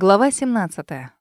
Глава 17.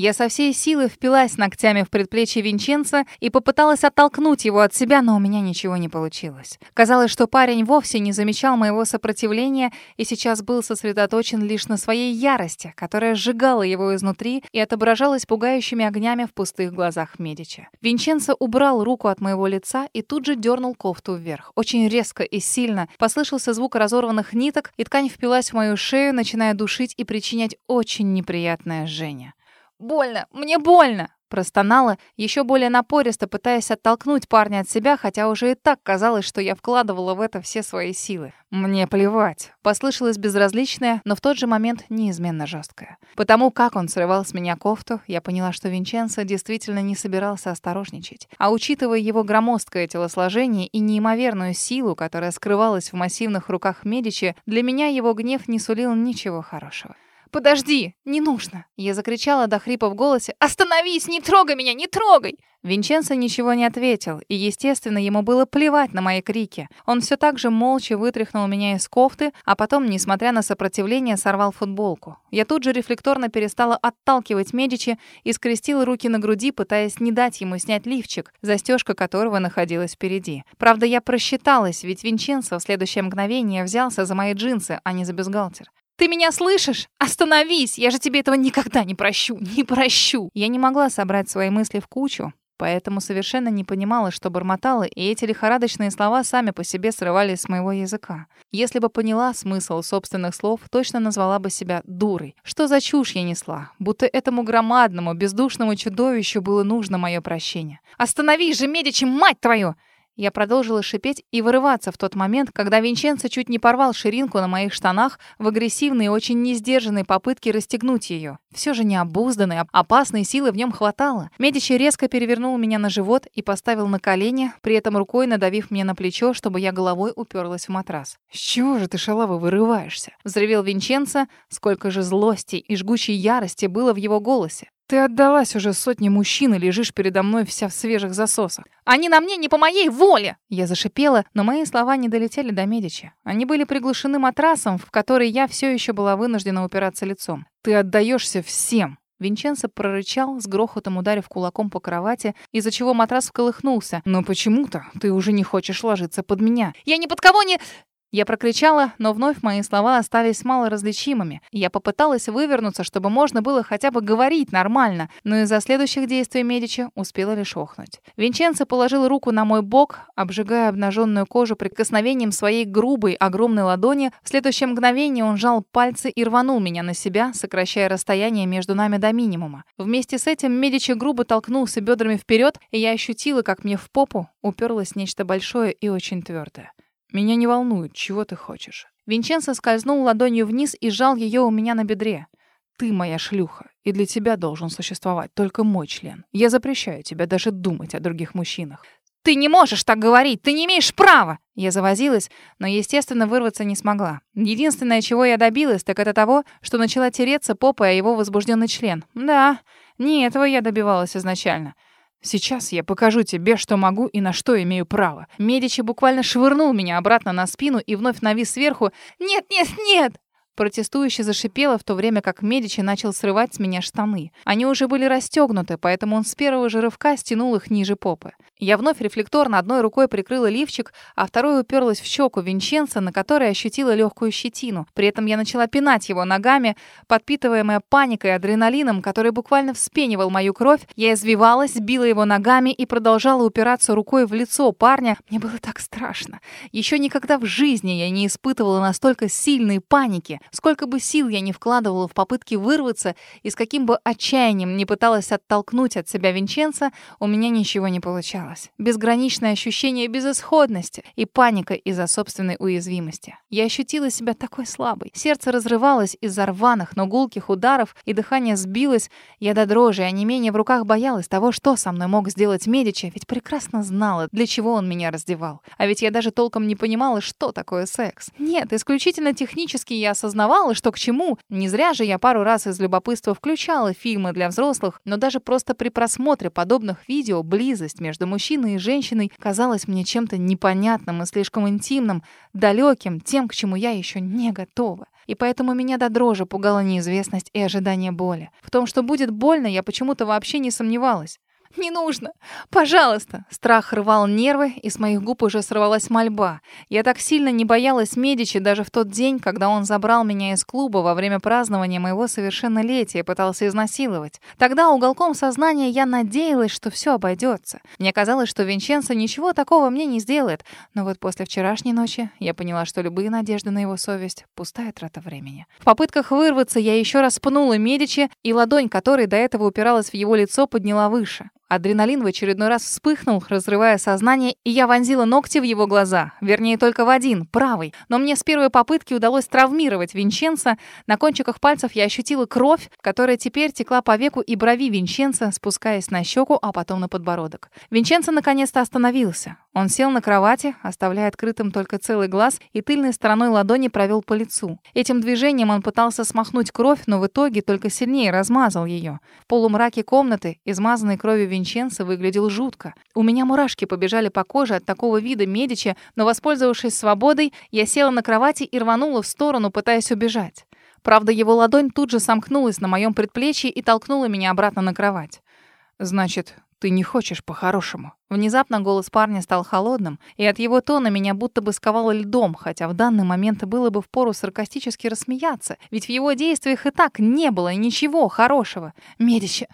Я со всей силы впилась ногтями в предплечье Винченца и попыталась оттолкнуть его от себя, но у меня ничего не получилось. Казалось, что парень вовсе не замечал моего сопротивления и сейчас был сосредоточен лишь на своей ярости, которая сжигала его изнутри и отображалась пугающими огнями в пустых глазах Медича. Винченцо убрал руку от моего лица и тут же дернул кофту вверх. Очень резко и сильно послышался звук разорванных ниток, и ткань впилась в мою шею, начиная душить и причинять очень неприятное жжение. «Больно! Мне больно!» Простонала, еще более напористо, пытаясь оттолкнуть парня от себя, хотя уже и так казалось, что я вкладывала в это все свои силы. «Мне плевать», — послышалось безразличное, но в тот же момент неизменно жесткое. Потому как он срывал с меня кофту, я поняла, что Винченцо действительно не собирался осторожничать. А учитывая его громоздкое телосложение и неимоверную силу, которая скрывалась в массивных руках Медичи, для меня его гнев не сулил ничего хорошего. «Подожди! Не нужно!» Я закричала до хрипа в голосе. «Остановись! Не трогай меня! Не трогай!» Винченцо ничего не ответил, и, естественно, ему было плевать на мои крики. Он все так же молча вытряхнул меня из кофты, а потом, несмотря на сопротивление, сорвал футболку. Я тут же рефлекторно перестала отталкивать Медичи и скрестила руки на груди, пытаясь не дать ему снять лифчик, застежка которого находилась впереди. Правда, я просчиталась, ведь Винченцо в следующее мгновение взялся за мои джинсы, а не за бюстгальтер. «Ты меня слышишь? Остановись! Я же тебе этого никогда не прощу! Не прощу!» Я не могла собрать свои мысли в кучу, поэтому совершенно не понимала, что бормотала, и эти лихорадочные слова сами по себе срывались с моего языка. Если бы поняла смысл собственных слов, точно назвала бы себя дурой. Что за чушь я несла? Будто этому громадному, бездушному чудовищу было нужно мое прощение. «Остановись же, Медичи, мать твою!» Я продолжила шипеть и вырываться в тот момент, когда Винченцо чуть не порвал ширинку на моих штанах в агрессивной и очень несдержанной попытке расстегнуть ее. Все же необузданной, опасной силы в нем хватало. Медичи резко перевернул меня на живот и поставил на колени, при этом рукой надавив мне на плечо, чтобы я головой уперлась в матрас. «С чего же ты, шалава, вырываешься?» — взревел Винченцо. Сколько же злости и жгучей ярости было в его голосе. Ты отдалась уже сотне мужчин и лежишь передо мной вся в свежих засосах. Они на мне не по моей воле!» Я зашипела, но мои слова не долетели до Медичи. Они были приглушены матрасом, в который я все еще была вынуждена упираться лицом. «Ты отдаешься всем!» Винченцо прорычал, с грохотом ударив кулаком по кровати, из-за чего матрас вколыхнулся. «Но почему-то ты уже не хочешь ложиться под меня». «Я ни под кого не...» Я прокричала, но вновь мои слова остались малоразличимыми. Я попыталась вывернуться, чтобы можно было хотя бы говорить нормально, но из-за следующих действий Медичи успела лишь охнуть. Винченцо положил руку на мой бок, обжигая обнаженную кожу прикосновением своей грубой, огромной ладони. В следующее мгновение он сжал пальцы и рванул меня на себя, сокращая расстояние между нами до минимума. Вместе с этим Медичи грубо толкнулся бедрами вперед, и я ощутила, как мне в попу уперлось нечто большое и очень твердое. Меня не волнует, чего ты хочешь. Винченцо скользнул ладонью вниз и сжал ее у меня на бедре. Ты моя шлюха, и для тебя должен существовать только мой член. Я запрещаю тебе даже думать о других мужчинах. Ты не можешь так говорить, ты не имеешь права. Я завозилась, но, естественно, вырваться не смогла. Единственное, чего я добилась, так это того, что начала тереться попой о его возбужденный член. Да, не этого я добивалась изначально. Сейчас я покажу тебе, что могу и на что имею право. Медичи буквально швырнул меня обратно на спину и вновь навис сверху. «Нет, нет, нет!» Протестующе зашипела, в то время как Медичи начал срывать с меня штаны. Они уже были расстегнуты, поэтому он с первого же рывка стянул их ниже попы. Я вновь рефлекторно одной рукой прикрыла лифчик, а второй уперлась в щеку Винченца, на которой ощутила легкую щетину. При этом я начала пинать его ногами, подпитываемая паникой и адреналином, который буквально вспенивал мою кровь. Я извивалась, била его ногами и продолжала упираться рукой в лицо парня. Мне было так страшно. Еще никогда в жизни я не испытывала настолько сильной паники. Сколько бы сил я не вкладывала в попытки вырваться и с каким бы отчаянием не пыталась оттолкнуть от себя Винченца, у меня ничего не получалось. Безграничное ощущение безысходности и паника из-за собственной уязвимости. Я ощутила себя такой слабой. Сердце разрывалось из-за рваных, но гулких ударов, и дыхание сбилось. Я до дрожи, а не менее в руках боялась того, что со мной мог сделать Медичи, ведь прекрасно знала, для чего он меня раздевал. А ведь я даже толком не понимала, что такое секс. Нет, исключительно технически я осознала, узнавала, что к чему. Не зря же я пару раз из любопытства включала фильмы для взрослых, но даже просто при просмотре подобных видео близость между мужчиной и женщиной казалась мне чем-то непонятным и слишком интимным, далеким, тем, к чему я еще не готова. И поэтому меня до дрожи пугала неизвестность и ожидание боли. В том, что будет больно, я почему-то вообще не сомневалась. «Не нужно! Пожалуйста!» Страх рвал нервы, и с моих губ уже сорвалась мольба. Я так сильно не боялась Медичи даже в тот день, когда он забрал меня из клуба во время празднования моего совершеннолетия и пытался изнасиловать. Тогда уголком сознания я надеялась, что все обойдется. Мне казалось, что Винченцо ничего такого мне не сделает. Но вот после вчерашней ночи я поняла, что любые надежды на его совесть — пустая трата времени. В попытках вырваться я еще раз пнула Медичи, и ладонь, которой до этого упиралась в его лицо, подняла выше. Адреналин в очередной раз вспыхнул, разрывая сознание, и я вонзила ногти в его глаза. Вернее, только в один, правый. Но мне с первой попытки удалось травмировать Винченца. На кончиках пальцев я ощутила кровь, которая теперь текла по веку и брови Винченца, спускаясь на щеку, а потом на подбородок. Винченцо наконец-то остановился. Он сел на кровати, оставляя открытым только целый глаз, и тыльной стороной ладони провел по лицу. Этим движением он пытался смахнуть кровь, но в итоге только сильнее размазал ее. В полумраке комнаты, измазанной кровью Винченцо, выглядел жутко. У меня мурашки побежали по коже от такого вида Медичи, но, воспользовавшись свободой, я села на кровати и рванула в сторону, пытаясь убежать. Правда, его ладонь тут же сомкнулась на моем предплечье и толкнула меня обратно на кровать. «Значит, ты не хочешь по-хорошему?» Внезапно голос парня стал холодным, и от его тона меня будто бы сковало льдом, хотя в данный момент было бы впору саркастически рассмеяться, ведь в его действиях и так не было ничего хорошего. «Медичи,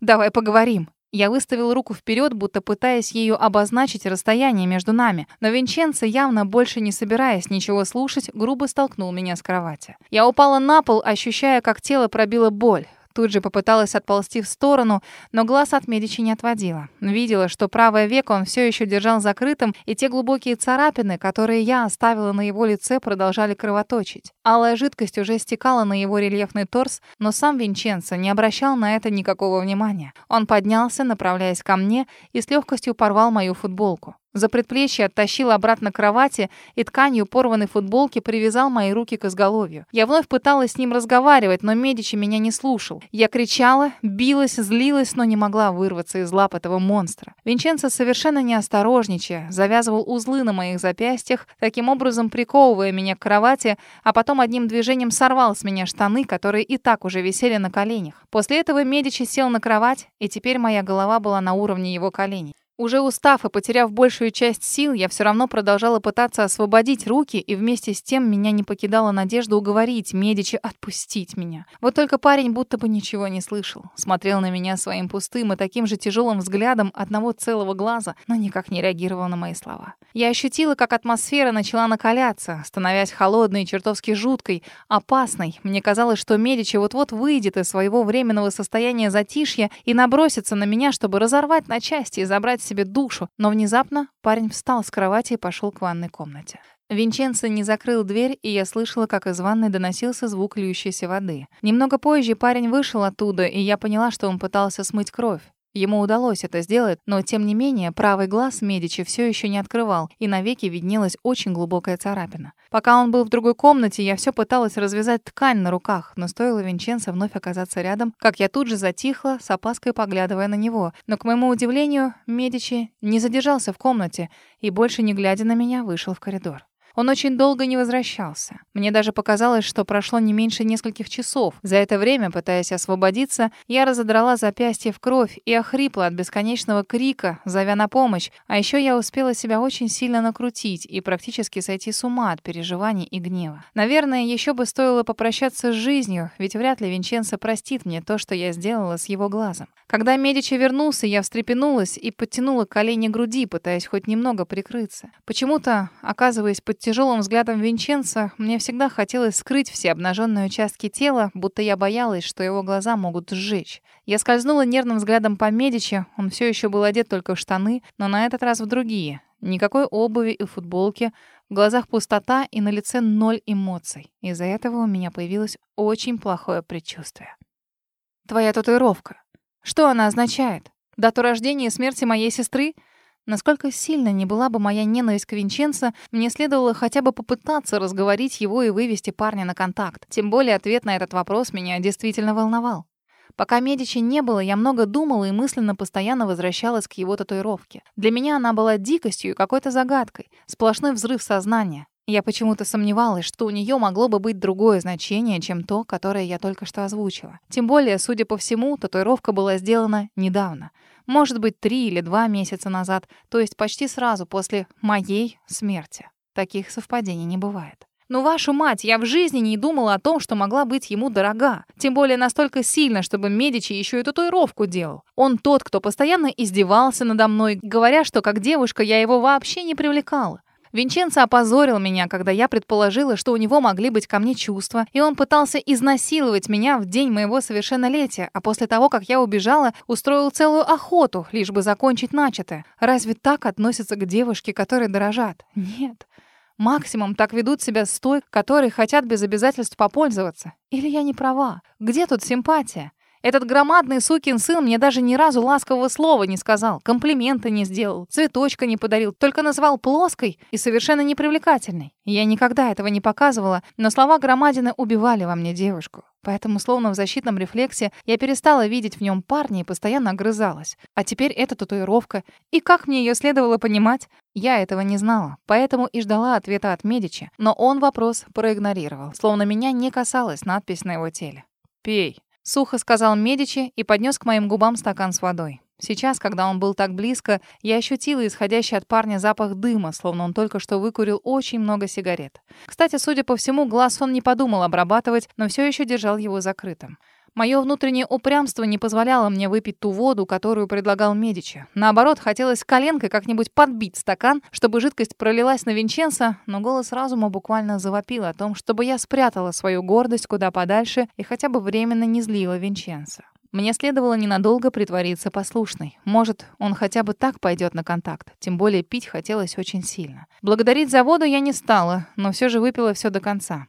давай поговорим». Я выставил руку вперед, будто пытаясь ею обозначить расстояние между нами, но Винченцо, явно больше не собираясь ничего слушать, грубо столкнул меня с кровати. Я упала на пол, ощущая, как тело пробило боль. Тут же попыталась отползти в сторону, но глаз от Медичи не отводила. Видела, что правое веко он все еще держал закрытым, и те глубокие царапины, которые я оставила на его лице, продолжали кровоточить. Алая жидкость уже стекала на его рельефный торс, но сам Винченцо не обращал на это никакого внимания. Он поднялся, направляясь ко мне, и с легкостью порвал мою футболку. За предплечье оттащил обратно к кровати и тканью порванной футболки привязал мои руки к изголовью. Я вновь пыталась с ним разговаривать, но Медичи меня не слушал. Я кричала, билась, злилась, но не могла вырваться из лап этого монстра. Винченцо, совершенно неосторожничая, завязывал узлы на моих запястьях, таким образом приковывая меня к кровати, а потом одним движением сорвал с меня штаны, которые и так уже висели на коленях. После этого Медичи сел на кровать, и теперь моя голова была на уровне его коленей. Уже устав и потеряв большую часть сил, я все равно продолжала пытаться освободить руки, и вместе с тем меня не покидала надежда уговорить Медичи отпустить меня. Вот только парень будто бы ничего не слышал. Смотрел на меня своим пустым и таким же тяжелым взглядом одного целого глаза, но никак не реагировал на мои слова. Я ощутила, как атмосфера начала накаляться, становясь холодной и чертовски жуткой, опасной. Мне казалось, что Медичи вот-вот выйдет из своего временного состояния затишья и набросится на меня, чтобы разорвать на части и забрать себе душу, но внезапно парень встал с кровати и пошел к ванной комнате. Винченцо не закрыл дверь, и я слышала, как из ванной доносился звук льющейся воды. Немного позже парень вышел оттуда, и я поняла, что он пытался смыть кровь. Ему удалось это сделать, но тем не менее правый глаз Медичи все еще не открывал, и на веке виднелась очень глубокая царапина. Пока он был в другой комнате, я все пыталась развязать ткань на руках, но стоило Винченцо вновь оказаться рядом, как я тут же затихла, с опаской поглядывая на него. Но, к моему удивлению, Медичи не задержался в комнате и, больше не глядя на меня, вышел в коридор. Он очень долго не возвращался. Мне даже показалось, что прошло не меньше нескольких часов. За это время, пытаясь освободиться, я разодрала запястье в кровь и охрипла от бесконечного крика, зовя на помощь. А еще я успела себя очень сильно накрутить и практически сойти с ума от переживаний и гнева. Наверное, еще бы стоило попрощаться с жизнью, ведь вряд ли Винченцо простит мне то, что я сделала с его глазом. Когда Медичи вернулся, я встрепенулась и подтянула колени груди, пытаясь хоть немного прикрыться. Почему-то, оказываясь под тяжелым взглядом Винченца мне всегда хотелось скрыть все обнаженные участки тела, будто я боялась, что его глаза могут сжечь. Я скользнула нервным взглядом по Медичи, он все еще был одет только в штаны, но на этот раз в другие. Никакой обуви и футболки, в глазах пустота и на лице ноль эмоций. Из-за этого у меня появилось очень плохое предчувствие. «Твоя татуировка. Что она означает? Дату рождения и смерти моей сестры?» Насколько сильно не была бы моя ненависть к Винченцо, мне следовало хотя бы попытаться разговорить его и вывести парня на контакт. Тем более ответ на этот вопрос меня действительно волновал. Пока Медичи не было, я много думала и мысленно постоянно возвращалась к его татуировке. Для меня она была дикостью и какой-то загадкой, сплошной взрыв сознания. Я почему-то сомневалась, что у нее могло бы быть другое значение, чем то, которое я только что озвучила. Тем более, судя по всему, татуировка была сделана недавно. Может быть, три или два месяца назад, то есть почти сразу после моей смерти. Таких совпадений не бывает. Ну, вашу мать, я в жизни не думала о том, что могла быть ему дорога. Тем более настолько сильно, чтобы Медичи еще и татуировку делал. Он тот, кто постоянно издевался надо мной, говоря, что как девушка я его вообще не привлекала. Винченцо опозорил меня, когда я предположила, что у него могли быть ко мне чувства, и он пытался изнасиловать меня в день моего совершеннолетия, а после того, как я убежала, устроил целую охоту, лишь бы закончить начатое. Разве так относятся к девушке, которой дорожат? Нет. Максимум так ведут себя с той, которые хотят без обязательств попользоваться. Или я не права? Где тут симпатия? Этот громадный сукин сын мне даже ни разу ласкового слова не сказал, комплимента не сделал, цветочка не подарил, только назвал плоской и совершенно непривлекательной. Я никогда этого не показывала, но слова громадины убивали во мне девушку. Поэтому, словно в защитном рефлексе, я перестала видеть в нем парня и постоянно огрызалась. А теперь эта татуировка. И как мне ее следовало понимать? Я этого не знала, поэтому и ждала ответа от Медичи. Но он вопрос проигнорировал, словно меня не касалась надпись на его теле. «Пей», Сухо сказал Медичи и поднес к моим губам стакан с водой. Сейчас, когда он был так близко, я ощутила исходящий от парня запах дыма, словно он только что выкурил очень много сигарет. Кстати, судя по всему, глаз он не подумал обрабатывать, но все еще держал его закрытым. Мое внутреннее упрямство не позволяло мне выпить ту воду, которую предлагал Медичи. Наоборот, хотелось коленкой как-нибудь подбить стакан, чтобы жидкость пролилась на Винченца, но голос разума буквально завопил о том, чтобы я спрятала свою гордость куда подальше и хотя бы временно не злила Винченца. Мне следовало ненадолго притвориться послушной. Может, он хотя бы так пойдет на контакт. Тем более пить хотелось очень сильно. Благодарить за воду я не стала, но все же выпила все до конца.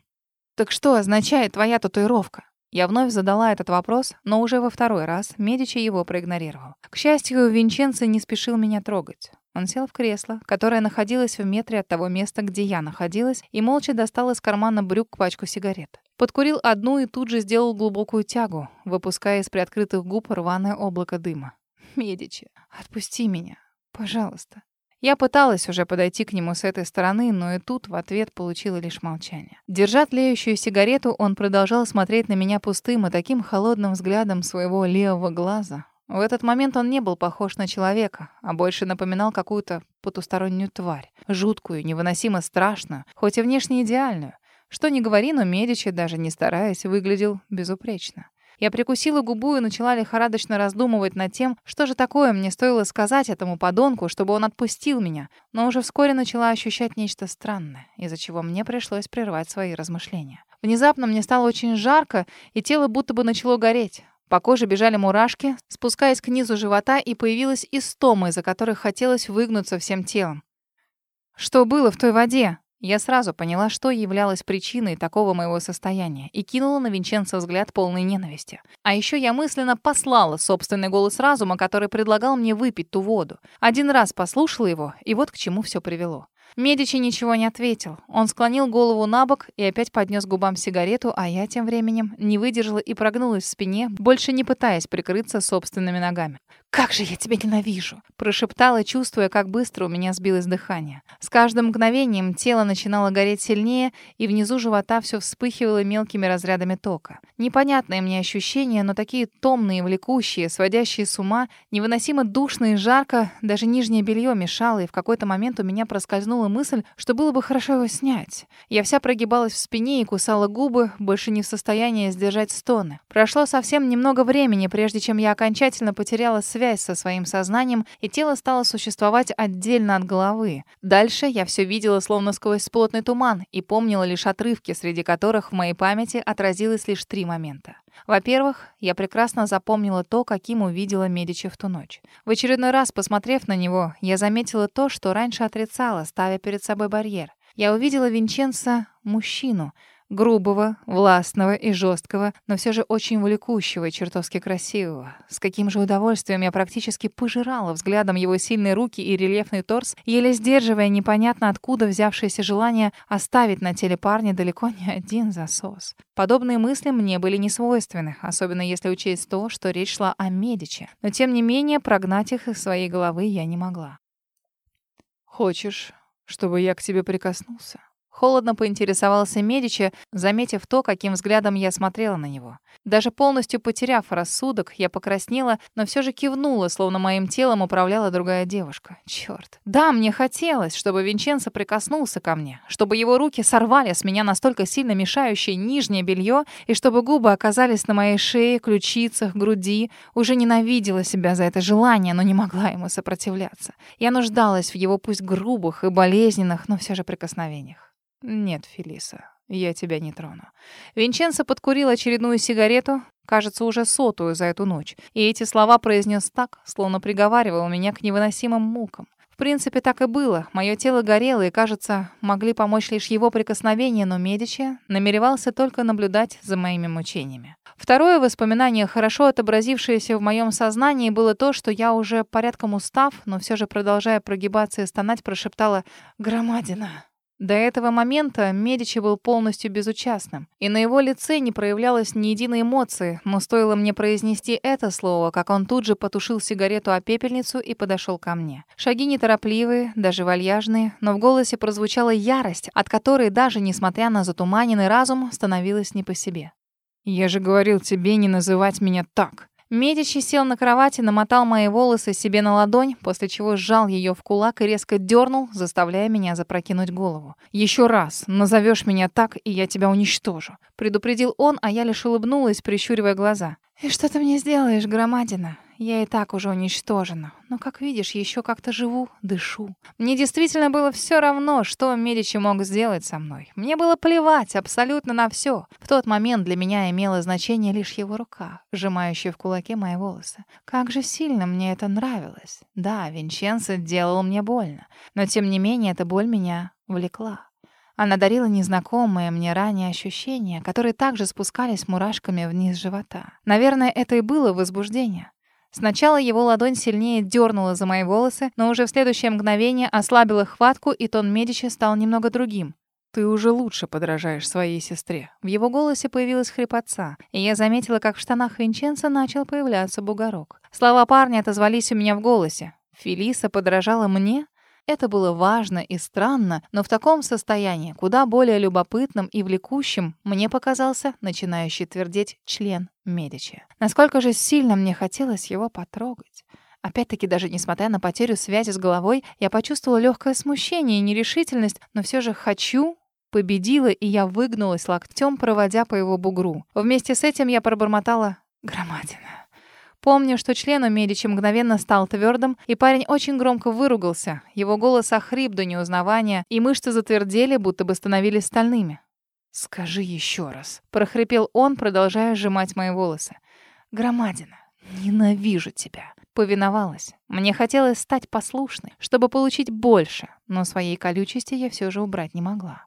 «Так что означает твоя татуировка?» Я вновь задала этот вопрос, но уже во второй раз Медичи его проигнорировал. К счастью, Винченцо не спешил меня трогать. Он сел в кресло, которое находилось в метре от того места, где я находилась, и молча достал из кармана брюк пачку сигарет. Подкурил одну и тут же сделал глубокую тягу, выпуская из приоткрытых губ рваное облако дыма. «Медичи, отпусти меня, пожалуйста». Я пыталась уже подойти к нему с этой стороны, но и тут в ответ получила лишь молчание. Держа тлеющую сигарету, он продолжал смотреть на меня пустым и таким холодным взглядом своего левого глаза. В этот момент он не был похож на человека, а больше напоминал какую-то потустороннюю тварь. Жуткую, невыносимо страшную, хоть и внешне идеальную. Что ни говори, но Медичи, даже не стараясь, выглядел безупречно. Я прикусила губу и начала лихорадочно раздумывать над тем, что же такое мне стоило сказать этому подонку, чтобы он отпустил меня. Но уже вскоре начала ощущать нечто странное, из-за чего мне пришлось прервать свои размышления. Внезапно мне стало очень жарко, и тело будто бы начало гореть. По коже бежали мурашки, спускаясь к низу живота, и появилась истома, из-за которой хотелось выгнуться всем телом. «Что было в той воде?» Я сразу поняла, что являлось причиной такого моего состояния, и кинула на Винченцо взгляд полной ненависти. А еще я мысленно послала собственный голос разума, который предлагал мне выпить ту воду. Один раз послушала его, и вот к чему все привело. Медичи ничего не ответил. Он склонил голову на бок и опять поднес губам сигарету, а я тем временем не выдержала и прогнулась в спине, больше не пытаясь прикрыться собственными ногами. «Как же я тебя ненавижу!» Прошептала, чувствуя, как быстро у меня сбилось дыхание. С каждым мгновением тело начинало гореть сильнее, и внизу живота все вспыхивало мелкими разрядами тока. Непонятные мне ощущения, но такие томные, влекущие, сводящие с ума, невыносимо душно и жарко, даже нижнее белье мешало, и в какой-то момент у меня проскользнула мысль, что было бы хорошо его снять. Я вся прогибалась в спине и кусала губы, больше не в состоянии сдержать стоны. Прошло совсем немного времени, прежде чем я окончательно потеряла связь связь со своим сознанием, и тело стало существовать отдельно от головы. Дальше я все видела словно сквозь плотный туман и помнила лишь отрывки, среди которых в моей памяти отразилось лишь три момента. Во-первых, я прекрасно запомнила то, каким увидела Медичи в ту ночь. В очередной раз, посмотрев на него, я заметила то, что раньше отрицала, ставя перед собой барьер. Я увидела Винченца мужчину, Грубого, властного и жесткого, но все же очень влекущего и чертовски красивого. С каким же удовольствием я практически пожирала взглядом его сильные руки и рельефный торс, еле сдерживая непонятно откуда взявшееся желание оставить на теле парня далеко не один засос. Подобные мысли мне были не свойственны, особенно если учесть то, что речь шла о Медичи. Но тем не менее прогнать их из своей головы я не могла. «Хочешь, чтобы я к тебе прикоснулся?» Холодно поинтересовался Медичи, заметив то, каким взглядом я смотрела на него. Даже полностью потеряв рассудок, я покраснела, но все же кивнула, словно моим телом управляла другая девушка. Черт. Да, мне хотелось, чтобы Винченцо прикоснулся ко мне, чтобы его руки сорвали с меня настолько сильно мешающее нижнее белье, и чтобы губы оказались на моей шее, ключицах, груди. Уже ненавидела себя за это желание, но не могла ему сопротивляться. Я нуждалась в его пусть грубых и болезненных, но все же прикосновениях. «Нет, Фелиса, я тебя не трону». Винченцо подкурил очередную сигарету, кажется, уже сотую за эту ночь, и эти слова произнес так, словно приговаривал меня к невыносимым мукам. В принципе, так и было. Мое тело горело, и, кажется, могли помочь лишь его прикосновения, но Медичи намеревался только наблюдать за моими мучениями. Второе воспоминание, хорошо отобразившееся в моем сознании, было то, что я уже порядком устав, но все же, продолжая прогибаться и стонать, прошептала «Громадина». До этого момента Медичи был полностью безучастным, и на его лице не проявлялось ни единой эмоции, но стоило мне произнести это слово, как он тут же потушил сигарету о пепельницу и подошел ко мне. Шаги неторопливые, даже вальяжные, но в голосе прозвучала ярость, от которой даже несмотря на затуманенный разум, становилось не по себе. «Я же говорил тебе не называть меня так!» Медичи сел на кровати, намотал мои волосы себе на ладонь, после чего сжал ее в кулак и резко дернул, заставляя меня запрокинуть голову. «Еще раз назовешь меня так, и я тебя уничтожу», — предупредил он, а я лишь улыбнулась, прищуривая глаза. «И что ты мне сделаешь, громадина? Я и так уже уничтожена. Но, как видишь, еще как-то живу, дышу. Мне действительно было все равно, что Медичи мог сделать со мной. Мне было плевать абсолютно на все. В тот момент для меня имело значение лишь его рука, сжимающая в кулаке мои волосы. Как же сильно мне это нравилось. Да, Винченцо делал мне больно. Но, тем не менее, эта боль меня влекла. Она дарила незнакомые мне ранее ощущения, которые также спускались мурашками вниз живота. Наверное, это и было возбуждение. Сначала его ладонь сильнее дернула за мои волосы, но уже в следующее мгновение ослабила хватку, и тон Медичи стал немного другим. «Ты уже лучше подражаешь своей сестре». В его голосе появилась хрипотца, и я заметила, как в штанах Винченца начал появляться бугорок. Слова парня отозвались у меня в голосе. «Фелиса подражала мне?» Это было важно и странно, но в таком состоянии, куда более любопытным и влекущим, мне показался начинающий твердеть член Медичи. Насколько же сильно мне хотелось его потрогать. Опять-таки, даже несмотря на потерю связи с головой, я почувствовала легкое смущение и нерешительность, но все же «хочу» победила, и я выгнулась локтем, проводя по его бугру. Вместе с этим я пробормотала «громадина». Помню, что член у Медичи мгновенно стал твердым, и парень очень громко выругался. Его голос охрип до неузнавания, и мышцы затвердели, будто бы становились стальными. «Скажи еще раз», — прохрипел он, продолжая сжимать мои волосы. «Громадина, ненавижу тебя». Повиновалась. Мне хотелось стать послушной, чтобы получить больше, но своей колючести я все же убрать не могла.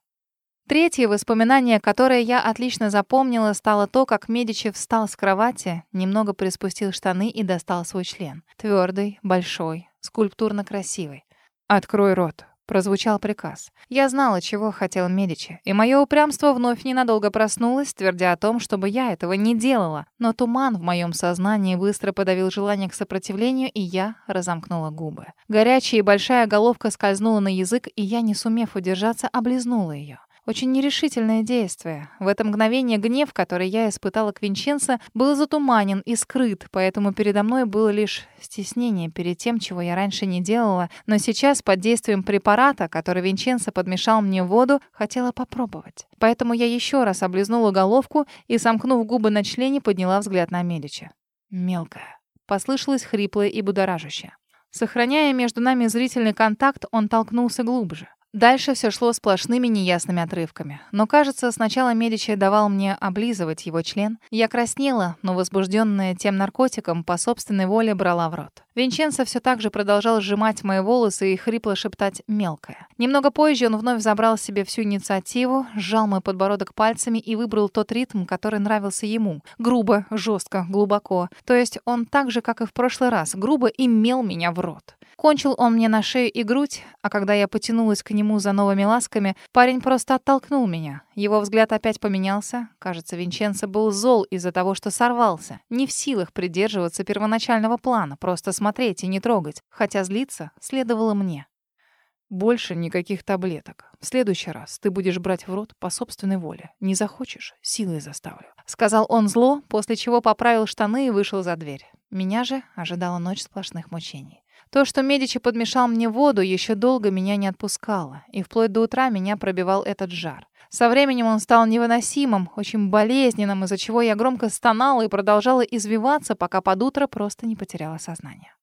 Третье воспоминание, которое я отлично запомнила, стало то, как Медичи встал с кровати, немного приспустил штаны и достал свой член. Твердый, большой, скульптурно красивый. «Открой рот», — прозвучал приказ. Я знала, чего хотел Медичи, и мое упрямство вновь ненадолго проснулось, твердя о том, чтобы я этого не делала. Но туман в моем сознании быстро подавил желание к сопротивлению, и я разомкнула губы. Горячая и большая головка скользнула на язык, и я, не сумев удержаться, облизнула ее. Очень нерешительное действие. В это мгновение гнев, который я испытала к Винченцо, был затуманен и скрыт, поэтому передо мной было лишь стеснение перед тем, чего я раньше не делала, но сейчас под действием препарата, который Винченцо подмешал мне в воду, хотела попробовать. Поэтому я еще раз облизнула головку и, сомкнув губы на члене, подняла взгляд на Медича. «Мелкая». Послышалось хриплое и будоражащее. Сохраняя между нами зрительный контакт, он толкнулся глубже. Дальше все шло сплошными неясными отрывками. Но, кажется, сначала Медичи давал мне облизывать его член. Я краснела, но, возбужденная тем наркотиком, по собственной воле брала в рот. Винченцо все так же продолжал сжимать мои волосы и хрипло шептать «мелкое». Немного позже он вновь забрал себе всю инициативу, сжал мой подбородок пальцами и выбрал тот ритм, который нравился ему. Грубо, жестко, глубоко. То есть он так же, как и в прошлый раз, грубо имел меня в рот. Кончил он мне на шею и грудь, а когда я потянулась к нему за новыми ласками, парень просто оттолкнул меня. Его взгляд опять поменялся. Кажется, Винченцо был зол из-за того, что сорвался. Не в силах придерживаться первоначального плана, просто смотреть и не трогать. Хотя злиться следовало мне. Больше никаких таблеток. В следующий раз ты будешь брать в рот по собственной воле. Не захочешь — силой заставлю. Сказал он зло, после чего поправил штаны и вышел за дверь. Меня же ожидала ночь сплошных мучений. То, что Медичи подмешал мне воду, еще долго меня не отпускало, и вплоть до утра меня пробивал этот жар. Со временем он стал невыносимым, очень болезненным, из-за чего я громко стонала и продолжала извиваться, пока под утро просто не потеряла сознание.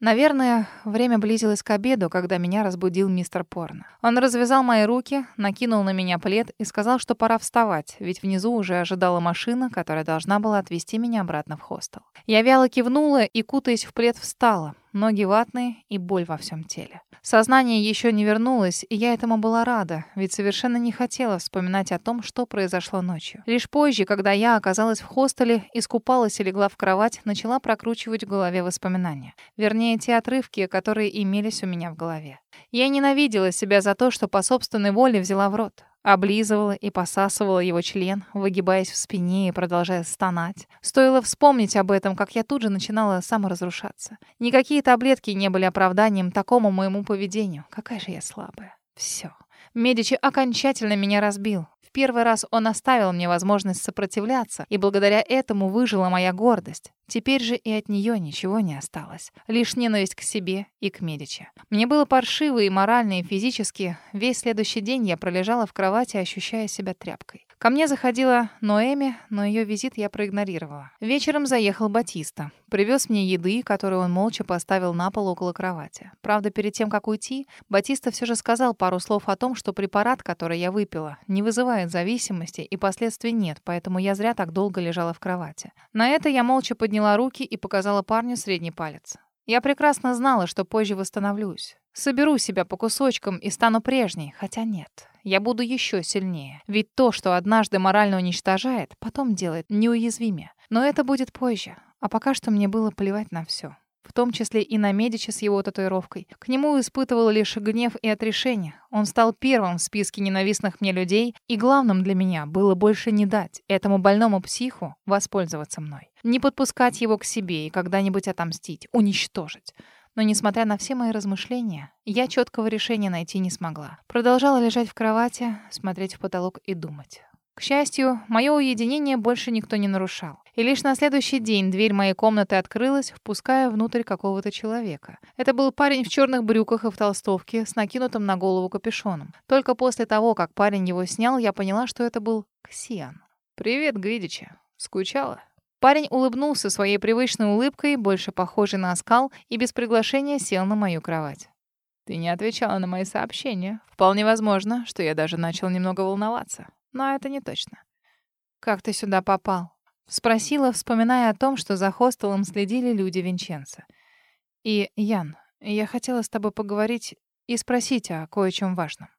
Наверное, время близилось к обеду, когда меня разбудил мистер Порно. Он развязал мои руки, накинул на меня плед и сказал, что пора вставать, ведь внизу уже ожидала машина, которая должна была отвезти меня обратно в хостел. Я вяло кивнула и, кутаясь в плед, встала ноги ватные и боль во всем теле. Сознание еще не вернулось, и я этому была рада, ведь совершенно не хотела вспоминать о том, что произошло ночью. Лишь позже, когда я оказалась в хостеле, искупалась и легла в кровать, начала прокручивать в голове воспоминания. Вернее, те отрывки, которые имелись у меня в голове. Я ненавидела себя за то, что по собственной воле взяла в рот. Облизывала и посасывала его член, выгибаясь в спине и продолжая стонать. Стоило вспомнить об этом, как я тут же начинала саморазрушаться. Никакие таблетки не были оправданием такому моему поведению. Какая же я слабая. Все. Медичи окончательно меня разбил первый раз он оставил мне возможность сопротивляться, и благодаря этому выжила моя гордость. Теперь же и от нее ничего не осталось. Лишь ненависть к себе и к Медичи. Мне было паршиво и морально, и физически. Весь следующий день я пролежала в кровати, ощущая себя тряпкой. Ко мне заходила Ноэми, но ее визит я проигнорировала. Вечером заехал Батиста. Привез мне еды, которую он молча поставил на пол около кровати. Правда, перед тем, как уйти, Батиста все же сказал пару слов о том, что препарат, который я выпила, не вызывает зависимости и последствий нет, поэтому я зря так долго лежала в кровати. На это я молча подняла руки и показала парню средний палец. Я прекрасно знала, что позже восстановлюсь. Соберу себя по кусочкам и стану прежней, хотя нет. Я буду еще сильнее. Ведь то, что однажды морально уничтожает, потом делает неуязвимее. Но это будет позже. А пока что мне было плевать на все в том числе и на Медичи с его татуировкой. К нему испытывал лишь гнев и отрешение. Он стал первым в списке ненавистных мне людей, и главным для меня было больше не дать этому больному психу воспользоваться мной. Не подпускать его к себе и когда-нибудь отомстить, уничтожить. Но, несмотря на все мои размышления, я четкого решения найти не смогла. Продолжала лежать в кровати, смотреть в потолок и думать. К счастью, мое уединение больше никто не нарушал. И лишь на следующий день дверь моей комнаты открылась, впуская внутрь какого-то человека. Это был парень в черных брюках и в толстовке с накинутым на голову капюшоном. Только после того, как парень его снял, я поняла, что это был Ксиан. «Привет, Гвидича. Скучала?» Парень улыбнулся своей привычной улыбкой, больше похожей на оскал, и без приглашения сел на мою кровать. «Ты не отвечала на мои сообщения. Вполне возможно, что я даже начал немного волноваться но это не точно. «Как ты сюда попал?» — спросила, вспоминая о том, что за хостелом следили люди Винченца. «И, Ян, я хотела с тобой поговорить и спросить о кое-чем важном».